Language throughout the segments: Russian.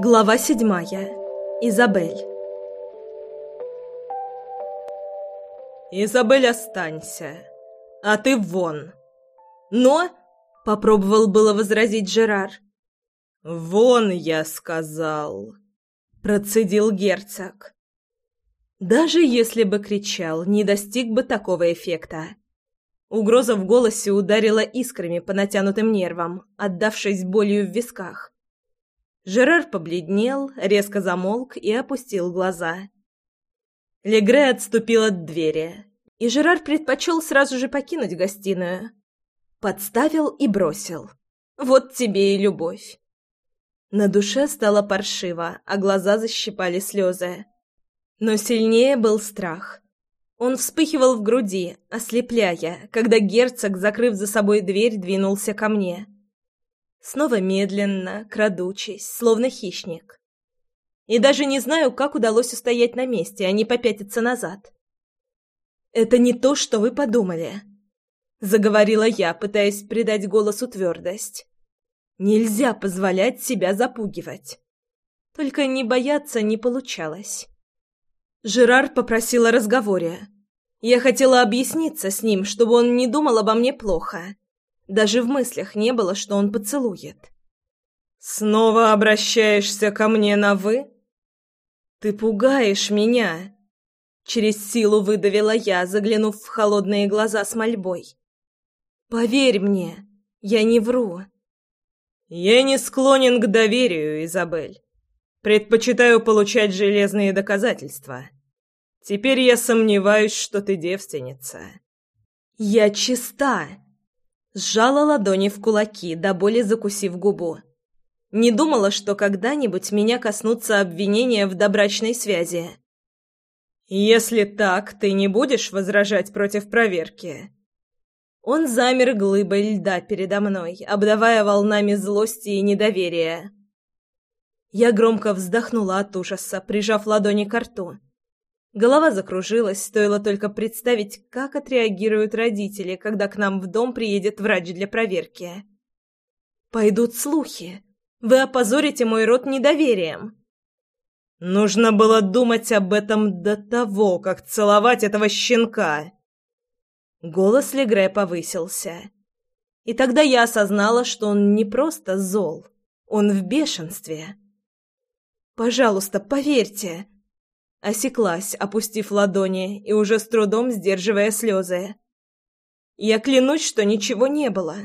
Глава седьмая. Изабель. «Изабель, останься, а ты вон!» «Но...» — попробовал было возразить Жерар. «Вон, я сказал!» — процедил герцог. Даже если бы кричал, не достиг бы такого эффекта. Угроза в голосе ударила искрами по натянутым нервам, отдавшись болью в висках. Жерар побледнел, резко замолк и опустил глаза. Легре отступил от двери, и Жерар предпочел сразу же покинуть гостиную. Подставил и бросил. «Вот тебе и любовь». На душе стало паршиво, а глаза защипали слезы. Но сильнее был страх. Он вспыхивал в груди, ослепляя, когда герцог, закрыв за собой дверь, двинулся ко мне. Снова медленно, крадучись, словно хищник. И даже не знаю, как удалось устоять на месте, а не попятиться назад. «Это не то, что вы подумали», — заговорила я, пытаясь придать голосу твердость. «Нельзя позволять себя запугивать». Только не бояться не получалось. Жерар попросил о разговоре. Я хотела объясниться с ним, чтобы он не думал обо мне плохо. Даже в мыслях не было, что он поцелует. «Снова обращаешься ко мне на «вы»?» «Ты пугаешь меня!» Через силу выдавила я, заглянув в холодные глаза с мольбой. «Поверь мне, я не вру». «Я не склонен к доверию, Изабель. Предпочитаю получать железные доказательства. Теперь я сомневаюсь, что ты девственница». «Я чиста!» Сжала ладони в кулаки, до боли закусив губу. Не думала, что когда-нибудь меня коснутся обвинения в добрачной связи. «Если так, ты не будешь возражать против проверки?» Он замер глыбой льда передо мной, обдавая волнами злости и недоверия. Я громко вздохнула от ужаса, прижав ладони к рту. Голова закружилась, стоило только представить, как отреагируют родители, когда к нам в дом приедет врач для проверки. Пойдут слухи. Вы опозорите мой род недоверием. Нужно было думать об этом до того, как целовать этого щенка. Голос Легре повысился. И тогда я осознала, что он не просто зол, он в бешенстве. «Пожалуйста, поверьте», Осеклась, опустив ладони и уже с трудом сдерживая слезы. «Я клянусь, что ничего не было.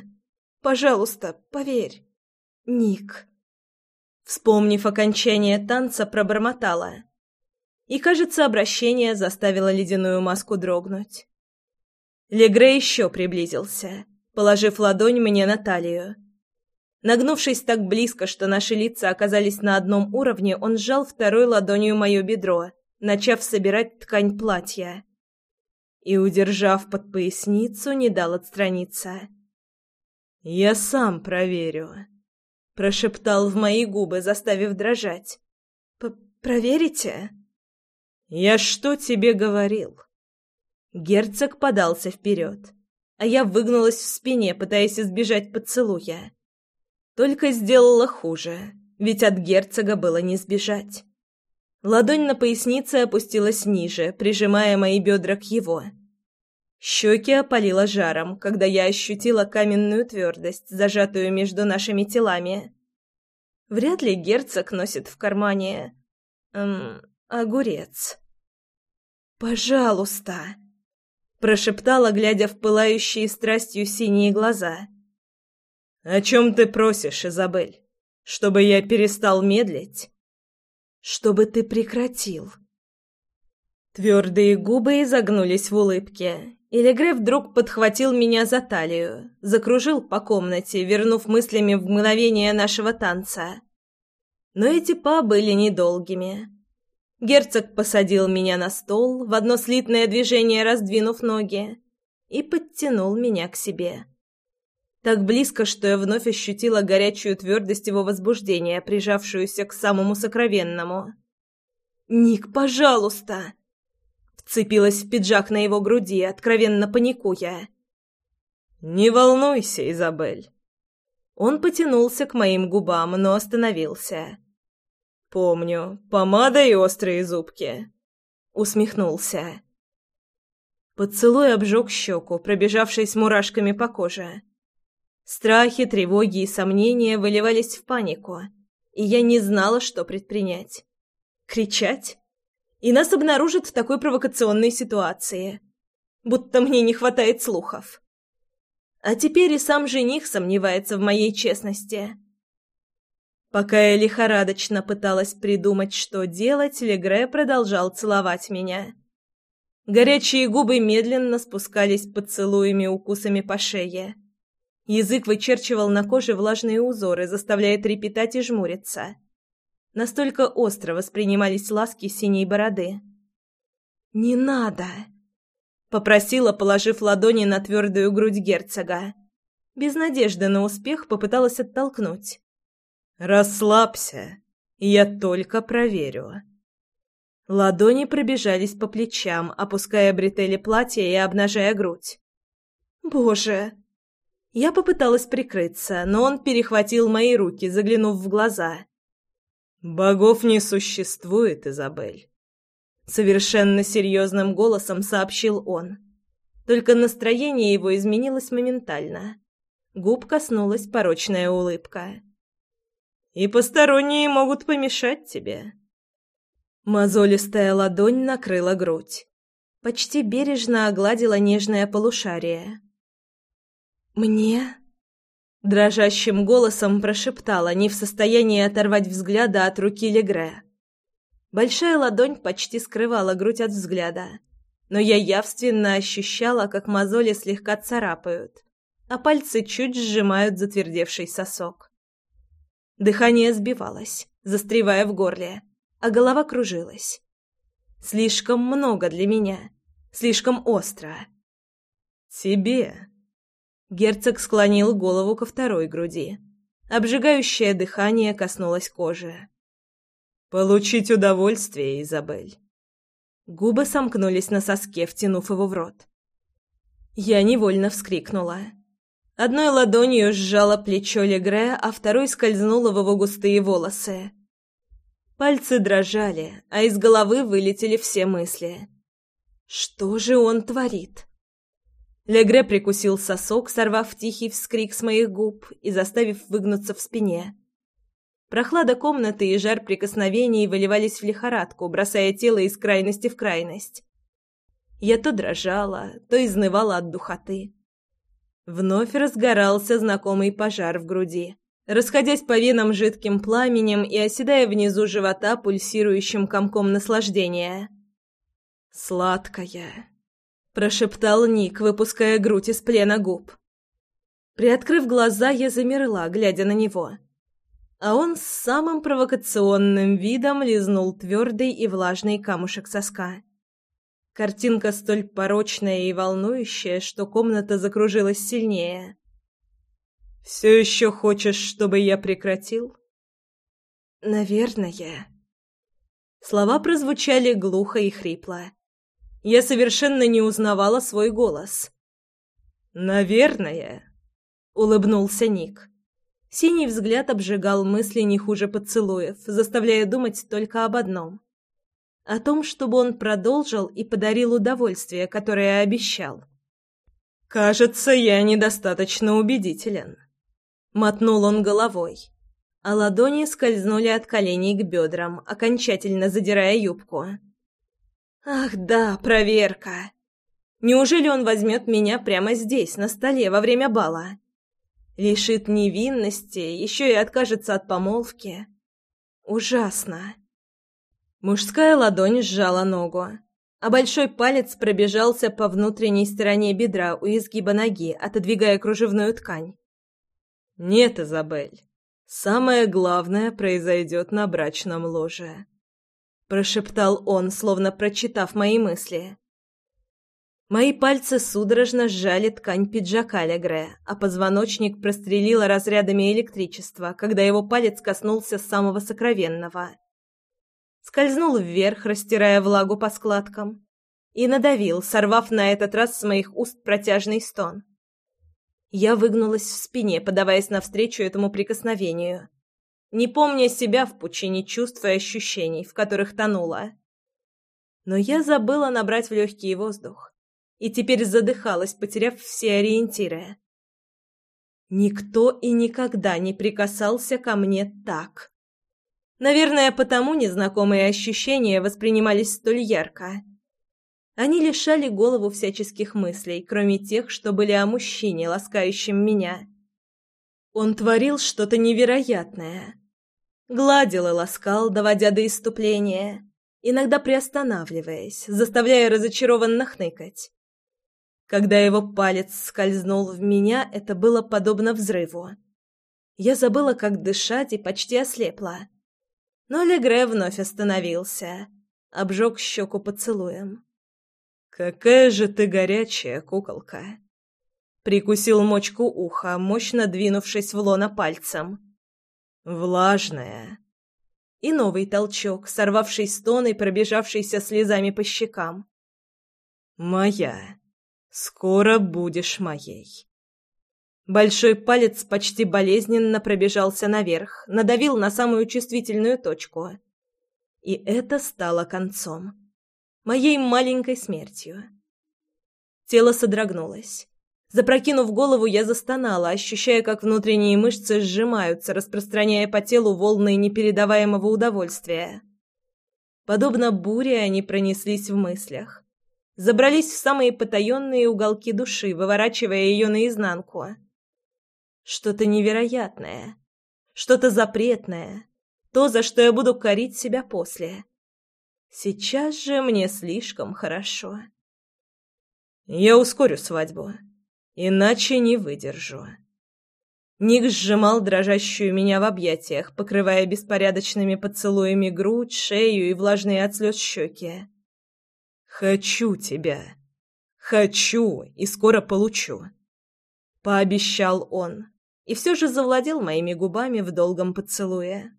Пожалуйста, поверь. Ник». Вспомнив окончание танца, пробормотала. И, кажется, обращение заставило ледяную маску дрогнуть. Легре еще приблизился, положив ладонь мне на талию. Нагнувшись так близко, что наши лица оказались на одном уровне, он сжал второй ладонью мое бедро — начав собирать ткань платья. И, удержав под поясницу, не дал отстраниться. «Я сам проверю», — прошептал в мои губы, заставив дрожать. П «Проверите?» «Я что тебе говорил?» Герцог подался вперед, а я выгнулась в спине, пытаясь избежать поцелуя. Только сделала хуже, ведь от герцога было не сбежать. Ладонь на пояснице опустилась ниже, прижимая мои бедра к его. Щеки опалило жаром, когда я ощутила каменную твердость, зажатую между нашими телами. Вряд ли герцог носит в кармане... Эм, огурец. «Пожалуйста!» — прошептала, глядя в пылающие страстью синие глаза. «О чем ты просишь, Изабель? Чтобы я перестал медлить?» Чтобы ты прекратил». Твердые губы изогнулись в улыбке, и Легре вдруг подхватил меня за талию, закружил по комнате, вернув мыслями в мгновение нашего танца. Но эти па были недолгими. Герцог посадил меня на стол, в одно слитное движение раздвинув ноги, и подтянул меня к себе. Так близко, что я вновь ощутила горячую твердость его возбуждения, прижавшуюся к самому сокровенному. «Ник, пожалуйста!» Вцепилась в пиджак на его груди, откровенно паникуя. «Не волнуйся, Изабель!» Он потянулся к моим губам, но остановился. «Помню, помада и острые зубки», — усмехнулся. Поцелуй обжег щеку, пробежавшись мурашками по коже. Страхи, тревоги и сомнения выливались в панику, и я не знала, что предпринять. Кричать? И нас обнаружат в такой провокационной ситуации. Будто мне не хватает слухов. А теперь и сам жених сомневается в моей честности. Пока я лихорадочно пыталась придумать, что делать, Легре продолжал целовать меня. Горячие губы медленно спускались поцелуями укусами по шее. Язык вычерчивал на коже влажные узоры, заставляя трепетать и жмуриться. Настолько остро воспринимались ласки синей бороды. «Не надо!» — попросила, положив ладони на твердую грудь герцога. Без надежды на успех попыталась оттолкнуть. «Расслабься, я только проверю». Ладони пробежались по плечам, опуская бретели платья и обнажая грудь. «Боже!» Я попыталась прикрыться, но он перехватил мои руки, заглянув в глаза. «Богов не существует, Изабель», — совершенно серьезным голосом сообщил он. Только настроение его изменилось моментально. Губ коснулась порочная улыбка и посторонние могут помешать тебе». Мозолистая ладонь накрыла грудь. Почти бережно огладила нежное полушарие. «Мне?» Дрожащим голосом прошептала, не в состоянии оторвать взгляда от руки Легре. Большая ладонь почти скрывала грудь от взгляда, но я явственно ощущала, как мозоли слегка царапают, а пальцы чуть сжимают затвердевший сосок. Дыхание сбивалось, застревая в горле, а голова кружилась. Слишком много для меня, слишком остро. «Тебе!» Герцог склонил голову ко второй груди. Обжигающее дыхание коснулось кожи. «Получить удовольствие, Изабель!» Губы сомкнулись на соске, втянув его в рот. Я невольно вскрикнула. Одной ладонью сжала плечо Легре, а второй скользнула в его густые волосы. Пальцы дрожали, а из головы вылетели все мысли. Что же он творит? Легре прикусил сосок, сорвав тихий вскрик с моих губ и заставив выгнуться в спине. Прохлада комнаты и жар прикосновений выливались в лихорадку, бросая тело из крайности в крайность. Я то дрожала, то изнывала от духоты. Вновь разгорался знакомый пожар в груди, расходясь по венам жидким пламенем и оседая внизу живота пульсирующим комком наслаждения. «Сладкая», — прошептал Ник, выпуская грудь из плена губ. Приоткрыв глаза, я замерла, глядя на него. А он с самым провокационным видом лизнул твердый и влажный камушек соска. Картинка столь порочная и волнующая, что комната закружилась сильнее. «Все еще хочешь, чтобы я прекратил?» «Наверное». Слова прозвучали глухо и хрипло. Я совершенно не узнавала свой голос. «Наверное», — улыбнулся Ник. Синий взгляд обжигал мысли не хуже поцелуев, заставляя думать только об одном о том, чтобы он продолжил и подарил удовольствие, которое обещал. «Кажется, я недостаточно убедителен», — мотнул он головой, а ладони скользнули от коленей к бедрам, окончательно задирая юбку. «Ах да, проверка! Неужели он возьмет меня прямо здесь, на столе, во время бала?» Лишит невинности, еще и откажется от помолвки. Ужасно. Мужская ладонь сжала ногу, а большой палец пробежался по внутренней стороне бедра у изгиба ноги, отодвигая кружевную ткань. «Нет, Изабель, самое главное произойдет на брачном ложе», — прошептал он, словно прочитав мои мысли. Мои пальцы судорожно сжали ткань пиджака Легре, а позвоночник прострелило разрядами электричества, когда его палец коснулся самого сокровенного — скользнул вверх, растирая влагу по складкам, и надавил, сорвав на этот раз с моих уст протяжный стон. Я выгнулась в спине, подаваясь навстречу этому прикосновению. Не помня себя в пучине чувств и ощущений, в которых тонула. Но я забыла набрать в легкий воздух и теперь задыхалась, потеряв все ориентиры. Никто и никогда не прикасался ко мне так. Наверное, потому незнакомые ощущения воспринимались столь ярко. Они лишали голову всяческих мыслей, кроме тех, что были о мужчине, ласкающем меня. Он творил что-то невероятное. Гладил и ласкал, доводя до иступления, иногда приостанавливаясь, заставляя разочарованно хныкать. Когда его палец скользнул в меня, это было подобно взрыву. Я забыла, как дышать, и почти ослепла. Но Легре вновь остановился, обжег щеку поцелуем. «Какая же ты горячая, куколка!» Прикусил мочку уха, мощно двинувшись в лона пальцем. «Влажная!» И новый толчок, сорвавший стон и пробежавшийся слезами по щекам. «Моя! Скоро будешь моей!» Большой палец почти болезненно пробежался наверх, надавил на самую чувствительную точку. И это стало концом моей маленькой смертью. Тело содрогнулось. Запрокинув голову, я застонала, ощущая, как внутренние мышцы сжимаются, распространяя по телу волны непередаваемого удовольствия. Подобно буре они пронеслись в мыслях. Забрались в самые потаенные уголки души, выворачивая ее наизнанку. Что-то невероятное, что-то запретное, то, за что я буду корить себя после. Сейчас же мне слишком хорошо. Я ускорю свадьбу, иначе не выдержу. Ник сжимал дрожащую меня в объятиях, покрывая беспорядочными поцелуями грудь, шею и влажные от слез щеки. «Хочу тебя. Хочу и скоро получу», — пообещал он, и все же завладел моими губами в долгом поцелуе.